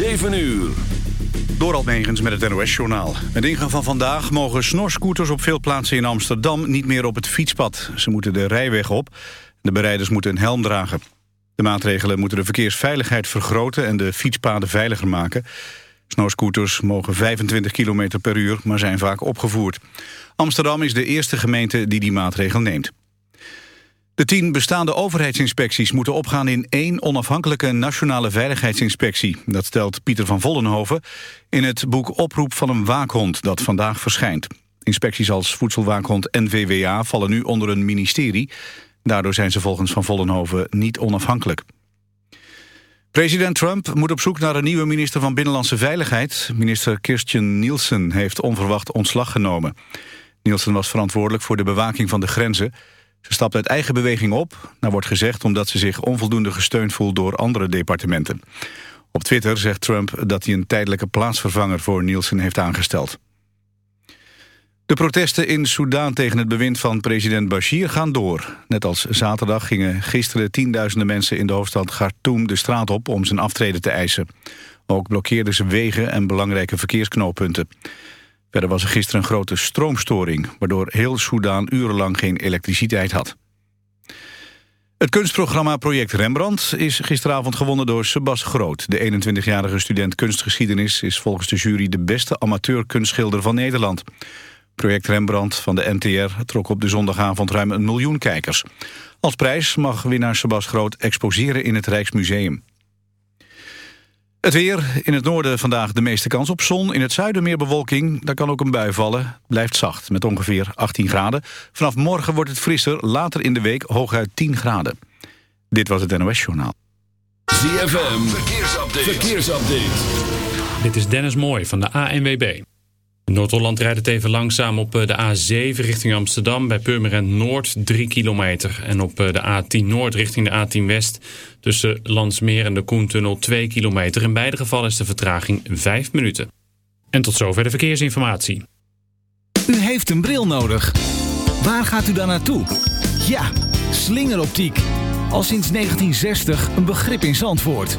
7 uur. Door Megens met het NOS-journaal. Met ingang van vandaag mogen snorscooters op veel plaatsen in Amsterdam... niet meer op het fietspad. Ze moeten de rijweg op. De bereiders moeten een helm dragen. De maatregelen moeten de verkeersveiligheid vergroten... en de fietspaden veiliger maken. Snorscooters mogen 25 km per uur, maar zijn vaak opgevoerd. Amsterdam is de eerste gemeente die die maatregel neemt. De tien bestaande overheidsinspecties moeten opgaan in één onafhankelijke nationale veiligheidsinspectie. Dat stelt Pieter van Vollenhoven in het boek Oproep van een waakhond dat vandaag verschijnt. Inspecties als voedselwaakhond NVWA vallen nu onder een ministerie. Daardoor zijn ze volgens Van Vollenhoven niet onafhankelijk. President Trump moet op zoek naar een nieuwe minister van Binnenlandse Veiligheid. Minister Kirstjen Nielsen heeft onverwacht ontslag genomen. Nielsen was verantwoordelijk voor de bewaking van de grenzen. Ze stapt uit eigen beweging op. Daar wordt gezegd omdat ze zich onvoldoende gesteund voelt door andere departementen. Op Twitter zegt Trump dat hij een tijdelijke plaatsvervanger voor Nielsen heeft aangesteld. De protesten in Soedan tegen het bewind van president Bashir gaan door. Net als zaterdag gingen gisteren tienduizenden mensen in de hoofdstad Khartoum de straat op om zijn aftreden te eisen. Ook blokkeerden ze wegen en belangrijke verkeersknooppunten. Verder was er gisteren een grote stroomstoring... waardoor heel Soedan urenlang geen elektriciteit had. Het kunstprogramma Project Rembrandt is gisteravond gewonnen door Sebas Groot. De 21-jarige student kunstgeschiedenis is volgens de jury de beste amateur-kunstschilder van Nederland. Project Rembrandt van de NTR trok op de zondagavond ruim een miljoen kijkers. Als prijs mag winnaar Sebas Groot exposeren in het Rijksmuseum. Het weer. In het noorden vandaag de meeste kans op zon. In het zuiden meer bewolking. Daar kan ook een bui vallen. Blijft zacht met ongeveer 18 graden. Vanaf morgen wordt het frisser. Later in de week hooguit 10 graden. Dit was het NOS Journaal. ZFM. Verkeersupdate. Verkeersupdate. Dit is Dennis Mooij van de ANWB. Noord-Holland rijdt het even langzaam op eh, de A7 richting Amsterdam. Bij Purmerend Noord 3 kilometer. En op eh, de A10 Noord richting de A10 West. Tussen Landsmeer en de Koentunnel 2 kilometer. In beide gevallen is de vertraging 5 minuten. En tot zover de verkeersinformatie. U heeft een bril nodig. Waar gaat u dan naartoe? Ja, slingeroptiek. Al sinds 1960 een begrip in Zandvoort.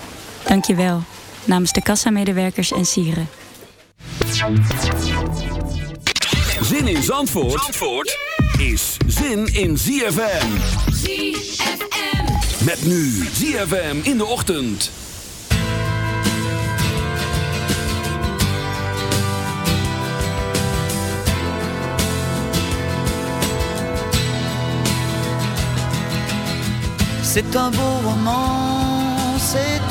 Dank je wel. Namens de kassamedewerkers en sieren. Zin in Zandvoort, Zandvoort is zin in ZFM. ZFM. Met nu ZFM in de ochtend. C'est un beau roman, c'est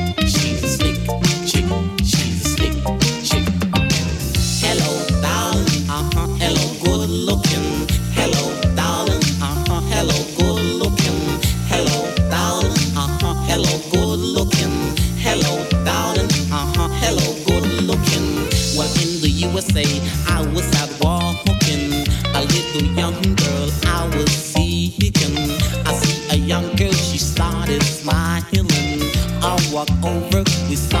We saw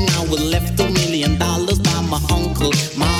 I now left a million dollars by my uncle. My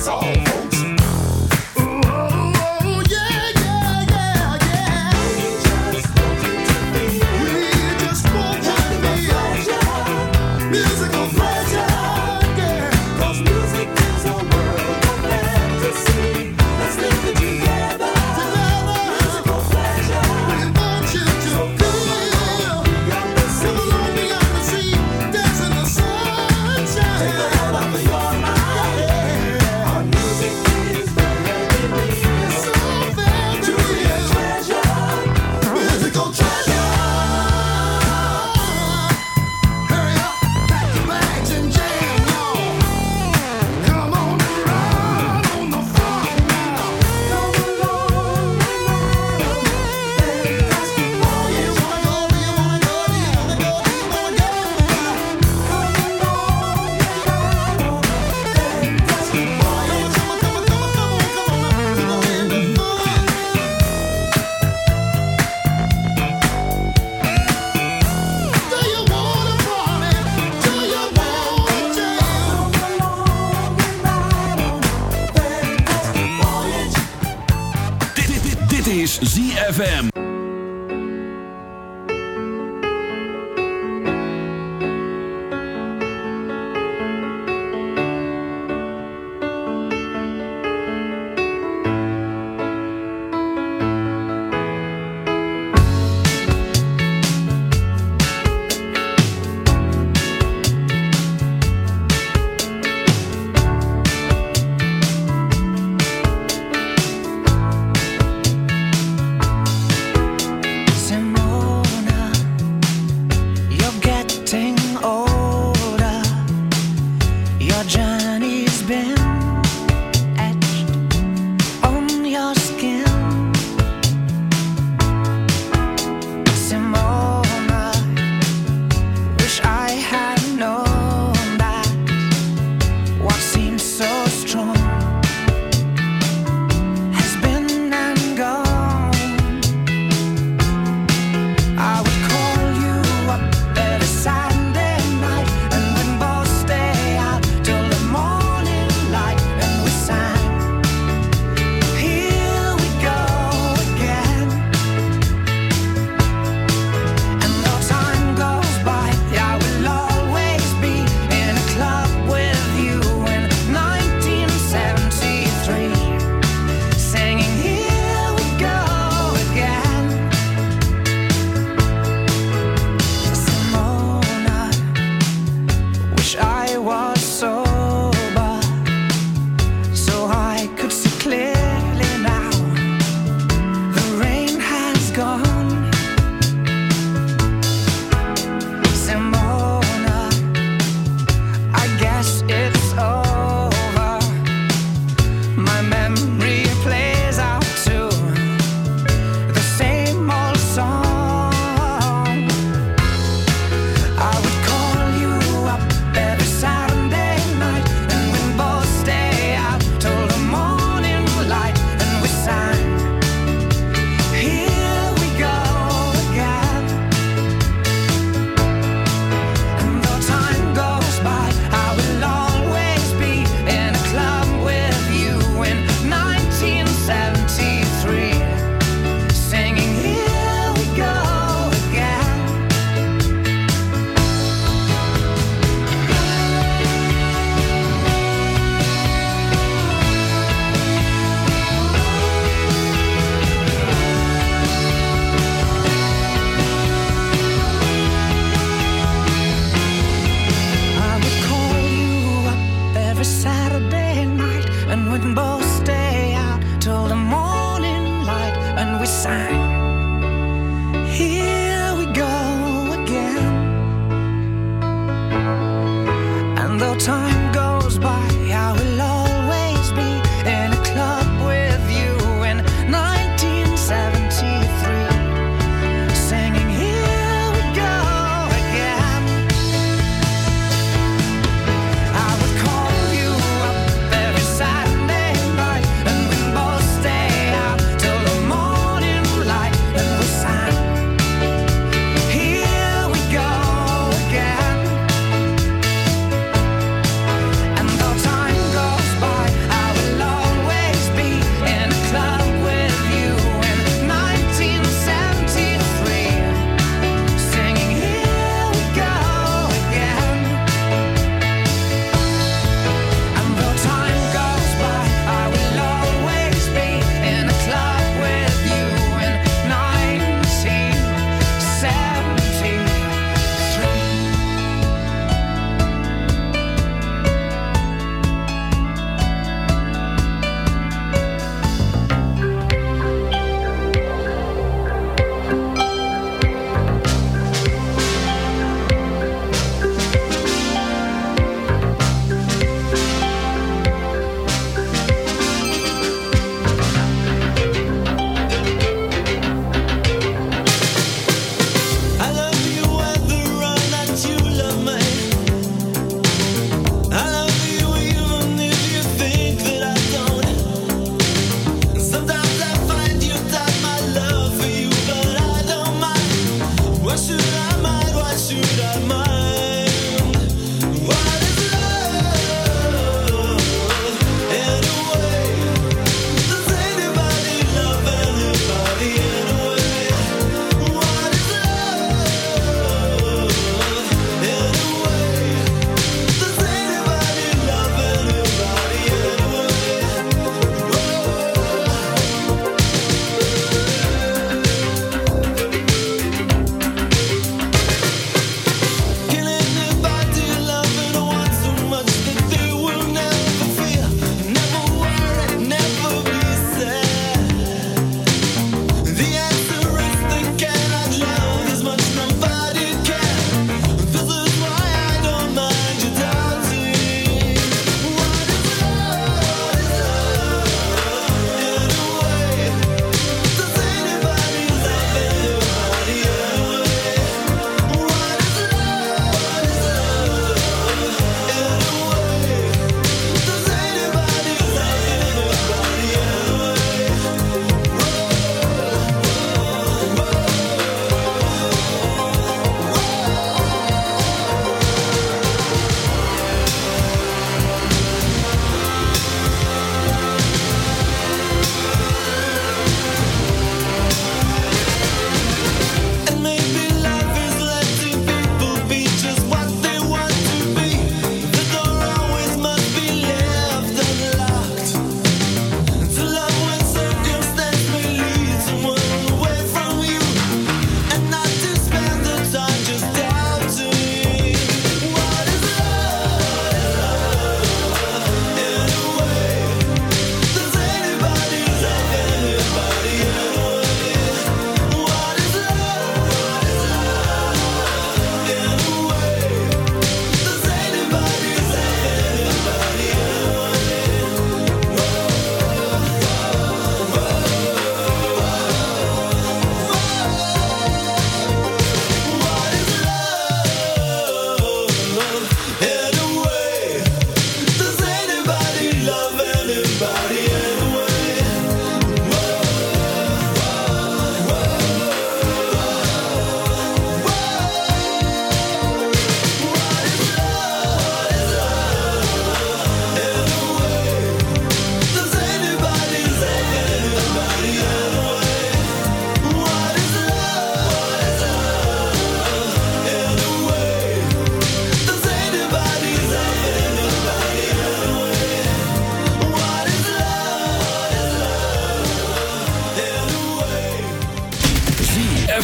asshole.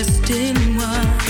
are dressed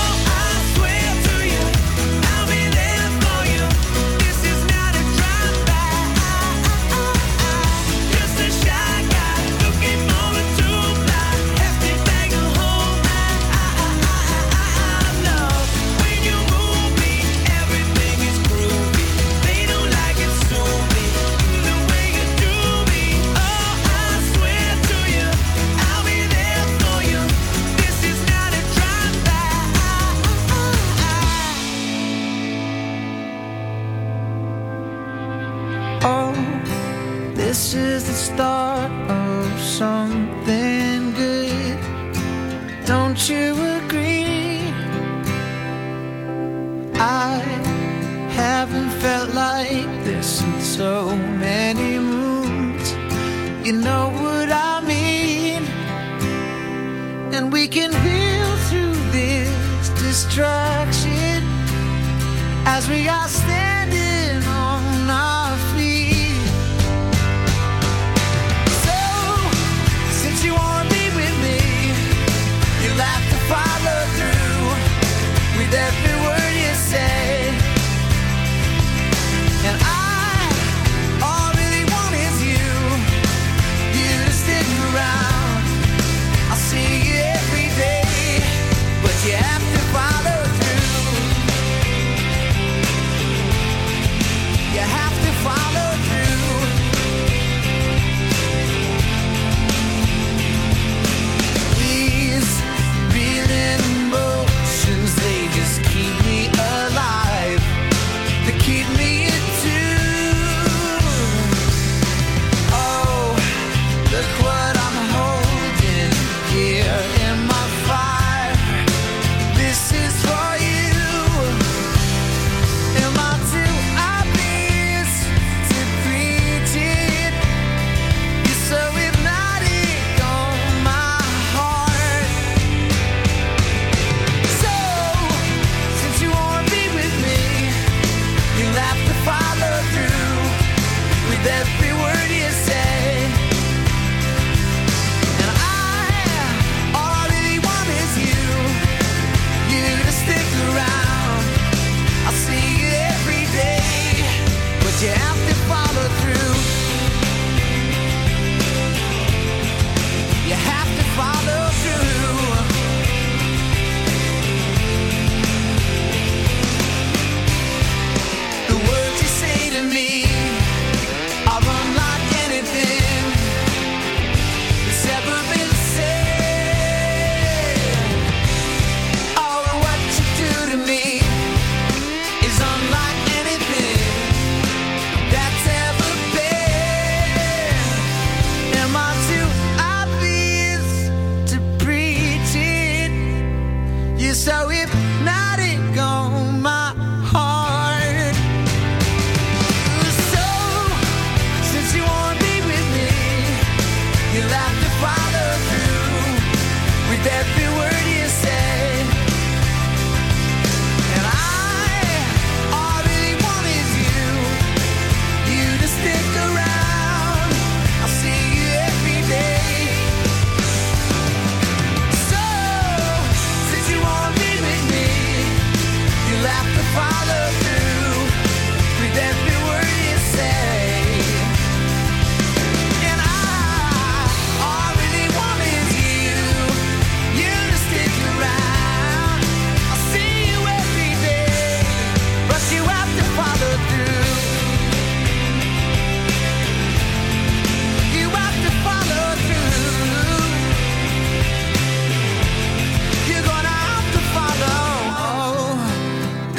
start of something good. Don't you agree? I haven't felt like this in so many moons. You know what I mean? And we can build through this distraction as we are standing. definitely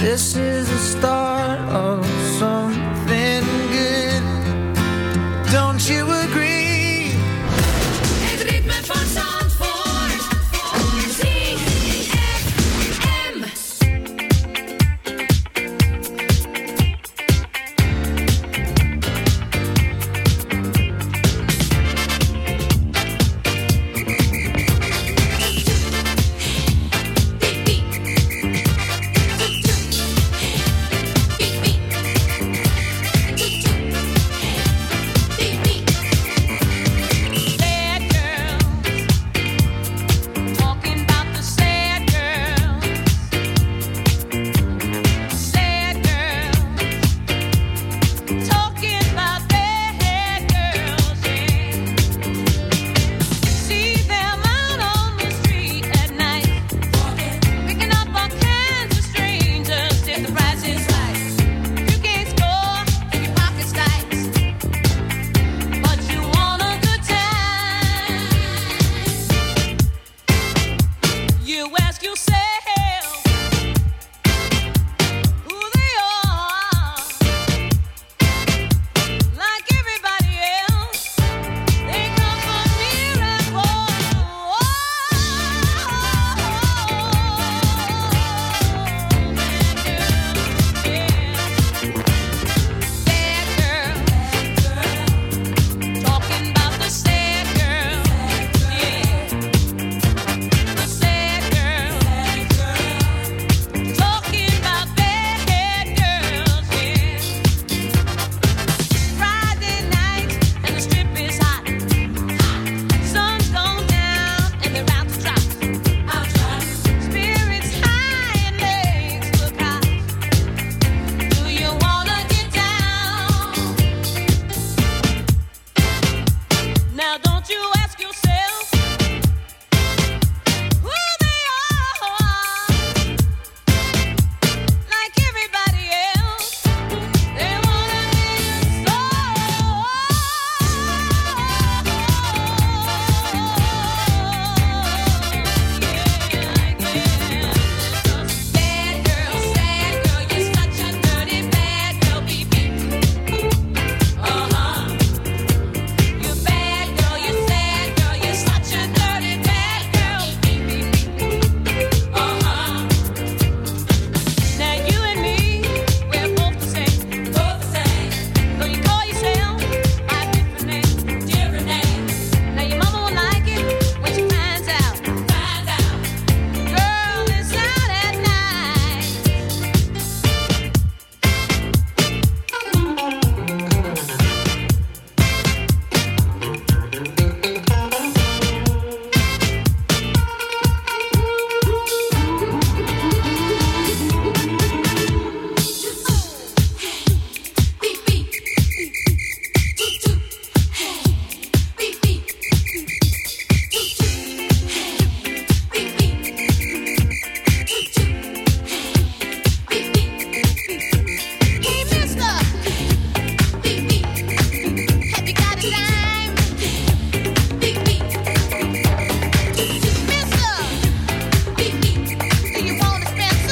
This is the start of something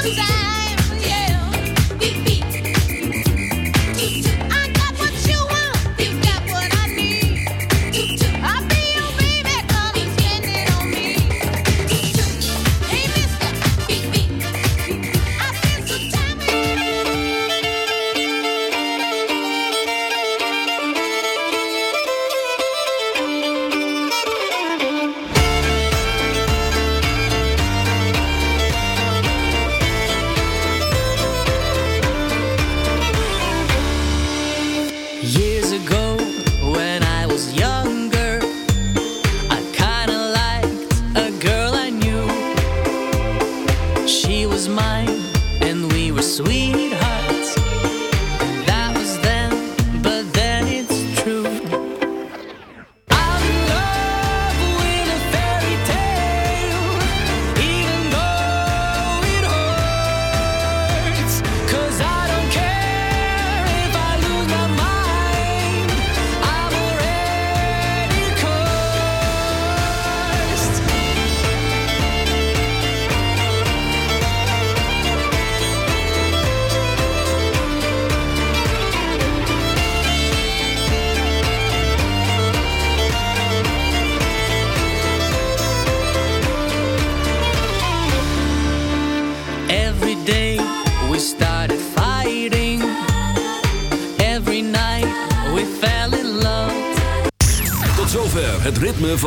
Santa.